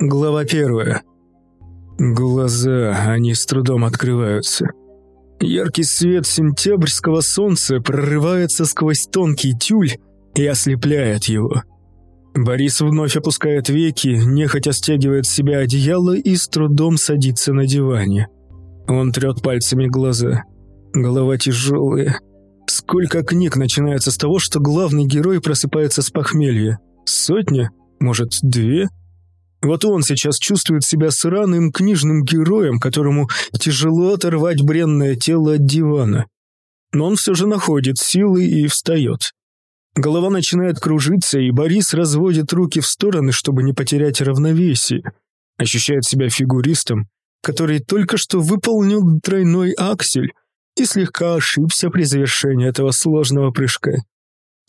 Глава первая. Глаза, они с трудом открываются. Яркий свет сентябрьского солнца прорывается сквозь тонкий тюль и ослепляет его. Борис вновь опускает веки, нехотя стягивает с себя одеяло и с трудом садится на диване. Он трет пальцами глаза. Голова тяжелая. Сколько книг начинается с того, что главный герой просыпается с похмелья? Сотня? Может, две? Вот он сейчас чувствует себя сраным книжным героем, которому тяжело оторвать бренное тело от дивана. Но он все же находит силы и встает. Голова начинает кружиться, и Борис разводит руки в стороны, чтобы не потерять равновесие. Ощущает себя фигуристом, который только что выполнил тройной аксель и слегка ошибся при завершении этого сложного прыжка.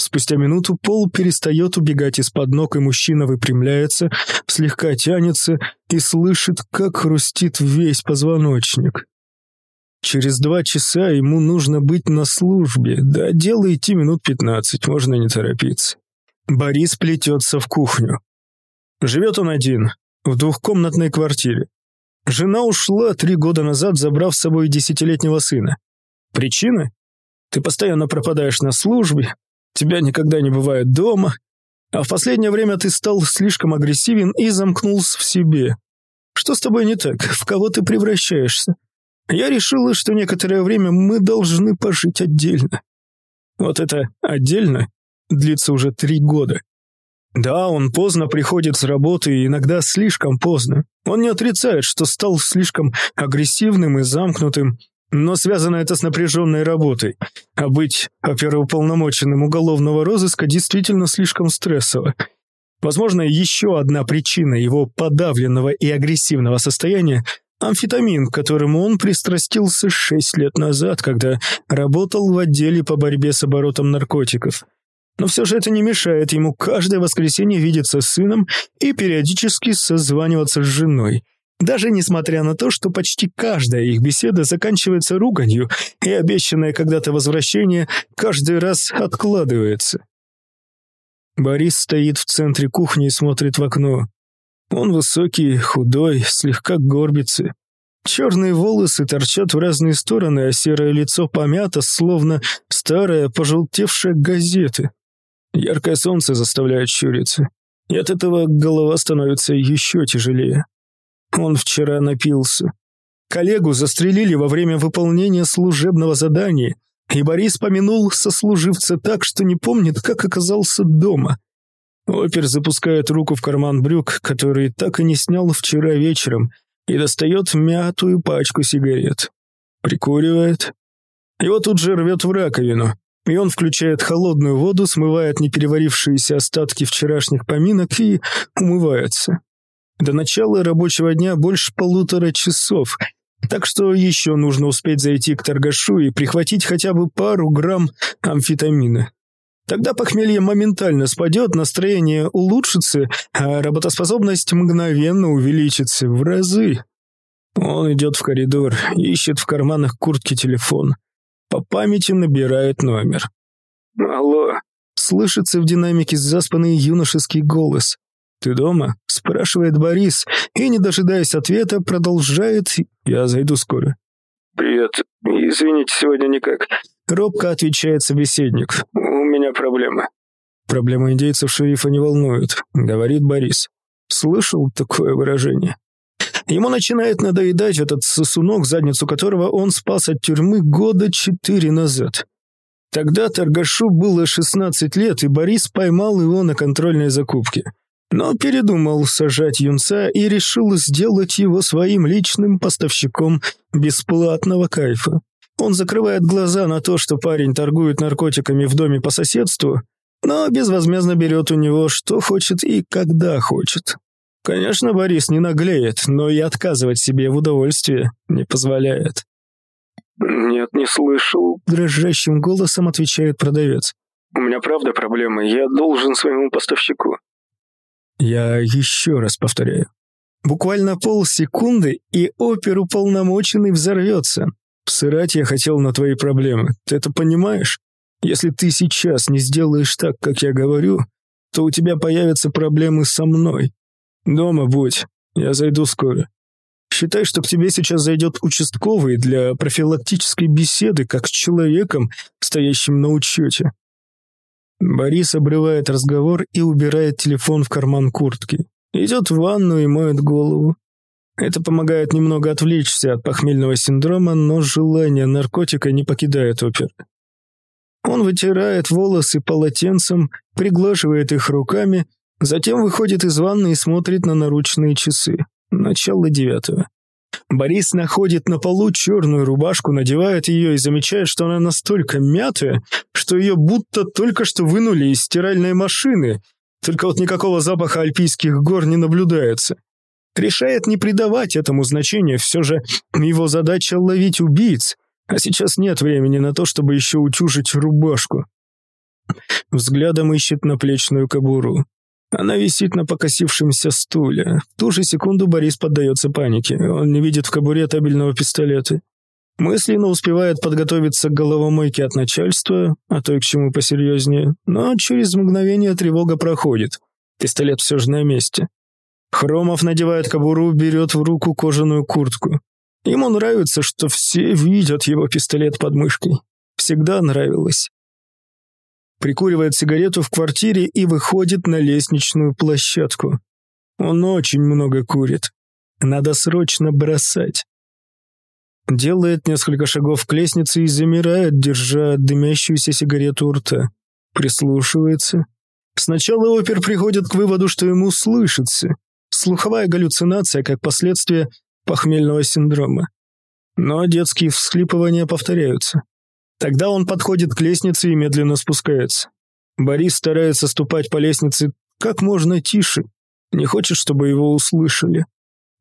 Спустя минуту пол перестает убегать из-под ног, и мужчина выпрямляется, слегка тянется и слышит, как хрустит весь позвоночник. Через два часа ему нужно быть на службе, до дела идти минут пятнадцать, можно не торопиться. Борис плетется в кухню. Живет он один, в двухкомнатной квартире. Жена ушла три года назад, забрав с собой десятилетнего сына. Причина? Ты постоянно пропадаешь на службе, Тебя никогда не бывает дома, а в последнее время ты стал слишком агрессивен и замкнулся в себе. Что с тобой не так? В кого ты превращаешься? Я решила, что некоторое время мы должны пожить отдельно. Вот это «отдельно» длится уже три года. Да, он поздно приходит с работы, и иногда слишком поздно. Он не отрицает, что стал слишком агрессивным и замкнутым, но связано это с напряженной работой. А быть оперуполномоченным уголовного розыска действительно слишком стрессово. Возможно, еще одна причина его подавленного и агрессивного состояния – амфетамин, к которому он пристрастился шесть лет назад, когда работал в отделе по борьбе с оборотом наркотиков. Но все же это не мешает ему каждое воскресенье видеться с сыном и периодически созваниваться с женой – даже несмотря на то, что почти каждая их беседа заканчивается руганью, и обещанное когда-то возвращение каждый раз откладывается. Борис стоит в центре кухни и смотрит в окно. Он высокий, худой, слегка горбится. Черные волосы торчат в разные стороны, а серое лицо помято, словно старая пожелтевшая газета. Яркое солнце заставляет щуриться, и от этого голова становится еще тяжелее. Он вчера напился. Коллегу застрелили во время выполнения служебного задания, и Борис помянул сослуживца так, что не помнит, как оказался дома. Опер запускает руку в карман брюк, который так и не снял вчера вечером, и достает мятую пачку сигарет. Прикуривает. Его тут же рвет в раковину, и он включает холодную воду, смывает непереварившиеся остатки вчерашних поминок и умывается. До начала рабочего дня больше полутора часов, так что еще нужно успеть зайти к торгашу и прихватить хотя бы пару грамм амфетамина. Тогда похмелье моментально спадет, настроение улучшится, а работоспособность мгновенно увеличится в разы. Он идет в коридор, ищет в карманах куртки телефон. По памяти набирает номер. «Алло», — слышится в динамике заспанный юношеский голос. «Ты дома?» – спрашивает Борис, и, не дожидаясь ответа, продолжает «Я зайду скоро». «Привет. Извините, сегодня никак». Робко отвечает собеседник. «У меня проблемы». «Проблемы индейцев шерифа не волнуют», — говорит Борис. Слышал такое выражение? Ему начинает надоедать этот сосунок, задницу которого он спас от тюрьмы года четыре назад. Тогда торгашу было 16 лет, и Борис поймал его на контрольной закупке но передумал сажать юнца и решил сделать его своим личным поставщиком бесплатного кайфа. Он закрывает глаза на то, что парень торгует наркотиками в доме по соседству, но безвозмездно берет у него, что хочет и когда хочет. Конечно, Борис не наглеет, но и отказывать себе в удовольствии не позволяет. «Нет, не слышал», — дрожащим голосом отвечает продавец. «У меня правда проблемы, я должен своему поставщику». Я еще раз повторяю. Буквально полсекунды, и оперуполномоченный взорвется. Сырать я хотел на твои проблемы. Ты это понимаешь? Если ты сейчас не сделаешь так, как я говорю, то у тебя появятся проблемы со мной. Дома будь. Я зайду скоро. Считай, что к тебе сейчас зайдет участковый для профилактической беседы, как с человеком, стоящим на учете». Борис обрывает разговор и убирает телефон в карман куртки. Идет в ванну и моет голову. Это помогает немного отвлечься от похмельного синдрома, но желание наркотика не покидает опер. Он вытирает волосы полотенцем, приглаживает их руками, затем выходит из ванны и смотрит на наручные часы. Начало девятого. Борис находит на полу черную рубашку, надевает ее и замечает, что она настолько мятая, что ее будто только что вынули из стиральной машины, только вот никакого запаха альпийских гор не наблюдается. Решает не придавать этому значения, все же его задача ловить убийц, а сейчас нет времени на то, чтобы еще утюжить рубашку. Взглядом ищет наплечную кобуру. Она висит на покосившемся стуле. В ту же секунду Борис поддается панике. Он не видит в кобуре табельного пистолета. Мысленно успевает подготовиться к головомойке от начальства, а то и к чему посерьезнее. Но через мгновение тревога проходит. Пистолет все же на месте. Хромов надевает кобуру, берет в руку кожаную куртку. Ему нравится, что все видят его пистолет под мышкой. Всегда нравилось прикуривает сигарету в квартире и выходит на лестничную площадку. Он очень много курит. Надо срочно бросать. Делает несколько шагов к лестнице и замирает, держа дымящуюся сигарету у рта. Прислушивается. Сначала опер приходит к выводу, что ему слышится. Слуховая галлюцинация, как последствие похмельного синдрома. Но детские всхлипывания повторяются. Тогда он подходит к лестнице и медленно спускается. Борис старается ступать по лестнице как можно тише, не хочет, чтобы его услышали.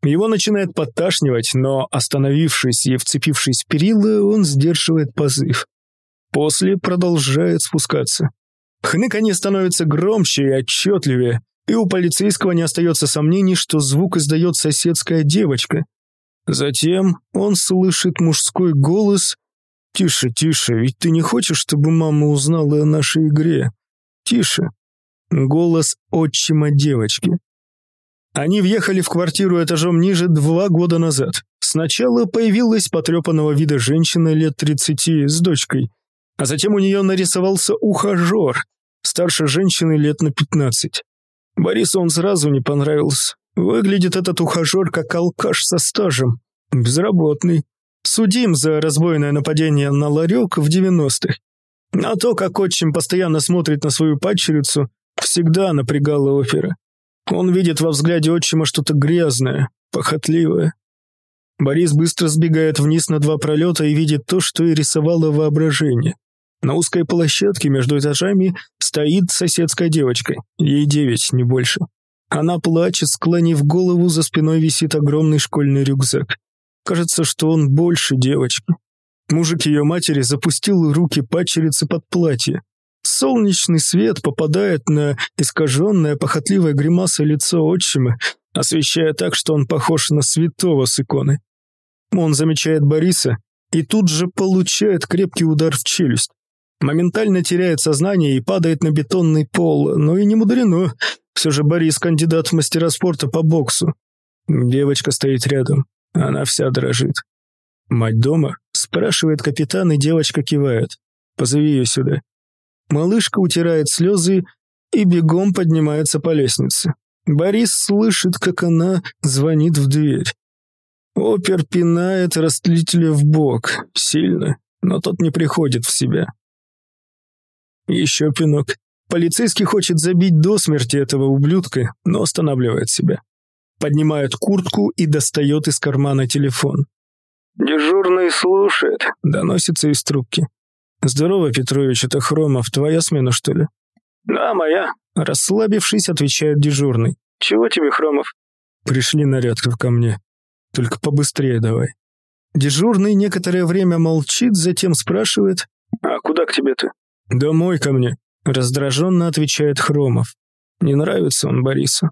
Его начинает подташнивать, но, остановившись и вцепившись в перила, он сдерживает позыв. После продолжает спускаться. Хныканье становится громче и отчетливее, и у полицейского не остается сомнений, что звук издает соседская девочка. Затем он слышит мужской голос «Тише, тише, ведь ты не хочешь, чтобы мама узнала о нашей игре? Тише!» Голос отчима девочки. Они въехали в квартиру этажом ниже два года назад. Сначала появилась потрепанного вида женщина лет тридцати с дочкой, а затем у нее нарисовался ухажер, старше женщины лет на пятнадцать. Борису он сразу не понравился. Выглядит этот ухажер как алкаш со стажем, безработный, Судим за разбойное нападение на ларек в 90-х. А то, как отчим постоянно смотрит на свою падчерицу, всегда напрягало опера. Он видит во взгляде отчима что-то грязное, похотливое. Борис быстро сбегает вниз на два пролета и видит то, что и рисовало воображение. На узкой площадке между этажами стоит соседская девочка, ей девять, не больше. Она плачет, склонив голову, за спиной висит огромный школьный рюкзак. Кажется, что он больше девочки. Мужик ее матери запустил руки падчерицы под платье. Солнечный свет попадает на искаженное похотливое гримаса лицо отчима, освещая так, что он похож на святого с иконы. Он замечает Бориса и тут же получает крепкий удар в челюсть. Моментально теряет сознание и падает на бетонный пол, но и не мудрено. Все же Борис кандидат в мастера спорта по боксу. Девочка стоит рядом. Она вся дрожит. «Мать дома?» – спрашивает капитан, и девочка кивает. «Позови ее сюда». Малышка утирает слезы и бегом поднимается по лестнице. Борис слышит, как она звонит в дверь. Опер пинает растлителя в бок. Сильно, но тот не приходит в себя. Еще пинок. Полицейский хочет забить до смерти этого ублюдка, но останавливает себя поднимает куртку и достает из кармана телефон. «Дежурный слушает», — доносится из трубки. «Здорово, Петрович, это Хромов. Твоя смена, что ли?» «Да, моя», — расслабившись, отвечает дежурный. «Чего тебе, Хромов?» «Пришли нарядка ко мне. Только побыстрее давай». Дежурный некоторое время молчит, затем спрашивает. «А куда к тебе-то?» «Домой ко мне», — раздраженно отвечает Хромов. Не нравится он Борису.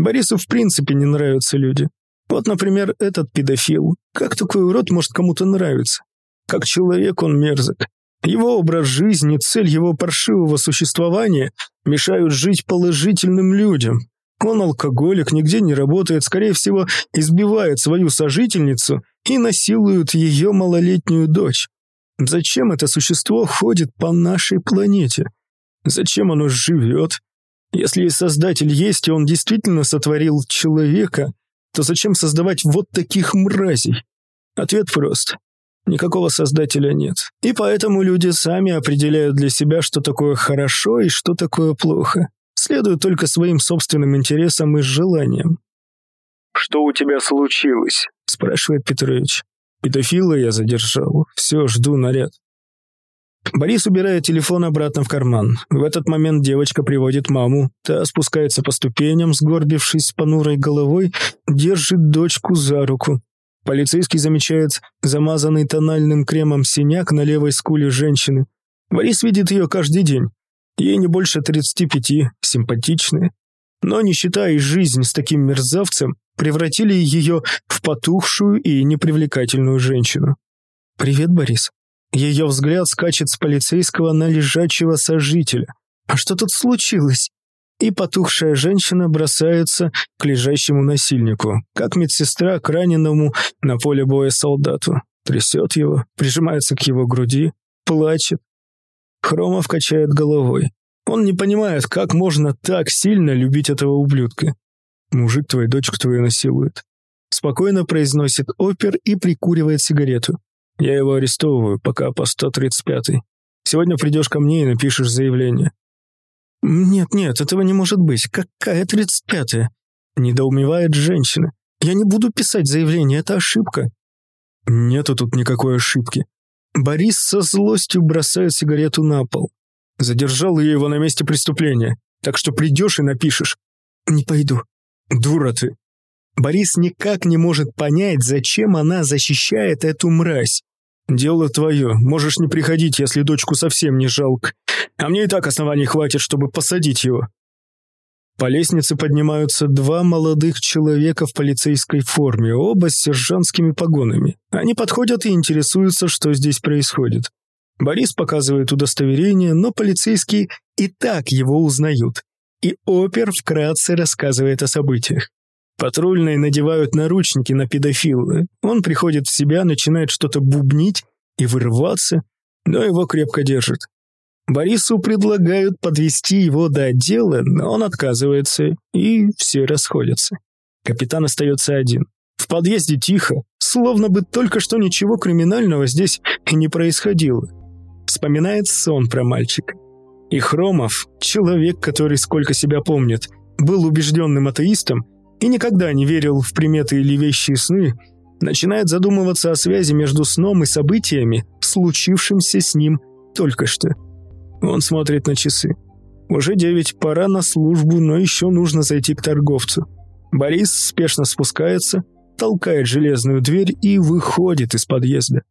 Борису в принципе не нравятся люди. Вот, например, этот педофил. Как такой урод может кому-то нравиться? Как человек он мерзок. Его образ жизни, цель его паршивого существования мешают жить положительным людям. Он алкоголик, нигде не работает, скорее всего, избивает свою сожительницу и насилует ее малолетнюю дочь. Зачем это существо ходит по нашей планете? Зачем оно живет? Если Создатель есть, и он действительно сотворил человека, то зачем создавать вот таких мразей? Ответ прост. Никакого Создателя нет. И поэтому люди сами определяют для себя, что такое хорошо и что такое плохо. Следуют только своим собственным интересам и желаниям. «Что у тебя случилось?» – спрашивает Петрович. Педофила я задержал. Все, жду наряд. Борис убирает телефон обратно в карман. В этот момент девочка приводит маму. Та спускается по ступеням, сгорбившись с понурой головой, держит дочку за руку. Полицейский замечает замазанный тональным кремом синяк на левой скуле женщины. Борис видит ее каждый день. Ей не больше 35, симпатичная. Но нищета и жизнь с таким мерзавцем превратили ее в потухшую и непривлекательную женщину. «Привет, Борис». Ее взгляд скачет с полицейского на лежачего сожителя. «А что тут случилось?» И потухшая женщина бросается к лежащему насильнику, как медсестра к раненому на поле боя солдату. Трясет его, прижимается к его груди, плачет. Хромов качает головой. Он не понимает, как можно так сильно любить этого ублюдка. Мужик твою дочку твою насилует. Спокойно произносит опер и прикуривает сигарету. Я его арестовываю, пока по 135-й. Сегодня придешь ко мне и напишешь заявление. Нет-нет, этого не может быть. Какая 35-я? Недоумевает женщина. Я не буду писать заявление, это ошибка. Нету тут никакой ошибки. Борис со злостью бросает сигарету на пол. Задержал я его на месте преступления, так что придешь и напишешь. Не пойду. Дура ты. Борис никак не может понять, зачем она защищает эту мразь. Дело твое, можешь не приходить, если дочку совсем не жалко. А мне и так оснований хватит, чтобы посадить его. По лестнице поднимаются два молодых человека в полицейской форме, оба с сержантскими погонами. Они подходят и интересуются, что здесь происходит. Борис показывает удостоверение, но полицейские и так его узнают и опер вкратце рассказывает о событиях. Патрульные надевают наручники на педофила. Он приходит в себя, начинает что-то бубнить и вырываться, но его крепко держат. Борису предлагают подвести его до отдела, но он отказывается, и все расходятся. Капитан остается один. В подъезде тихо, словно бы только что ничего криминального здесь и не происходило. Вспоминает сон про мальчика. И Хромов, человек, который сколько себя помнит, был убежденным атеистом и никогда не верил в приметы или вещи сны, начинает задумываться о связи между сном и событиями, случившимся с ним только что. Он смотрит на часы. Уже девять, пора на службу, но еще нужно зайти к торговцу. Борис спешно спускается, толкает железную дверь и выходит из подъезда.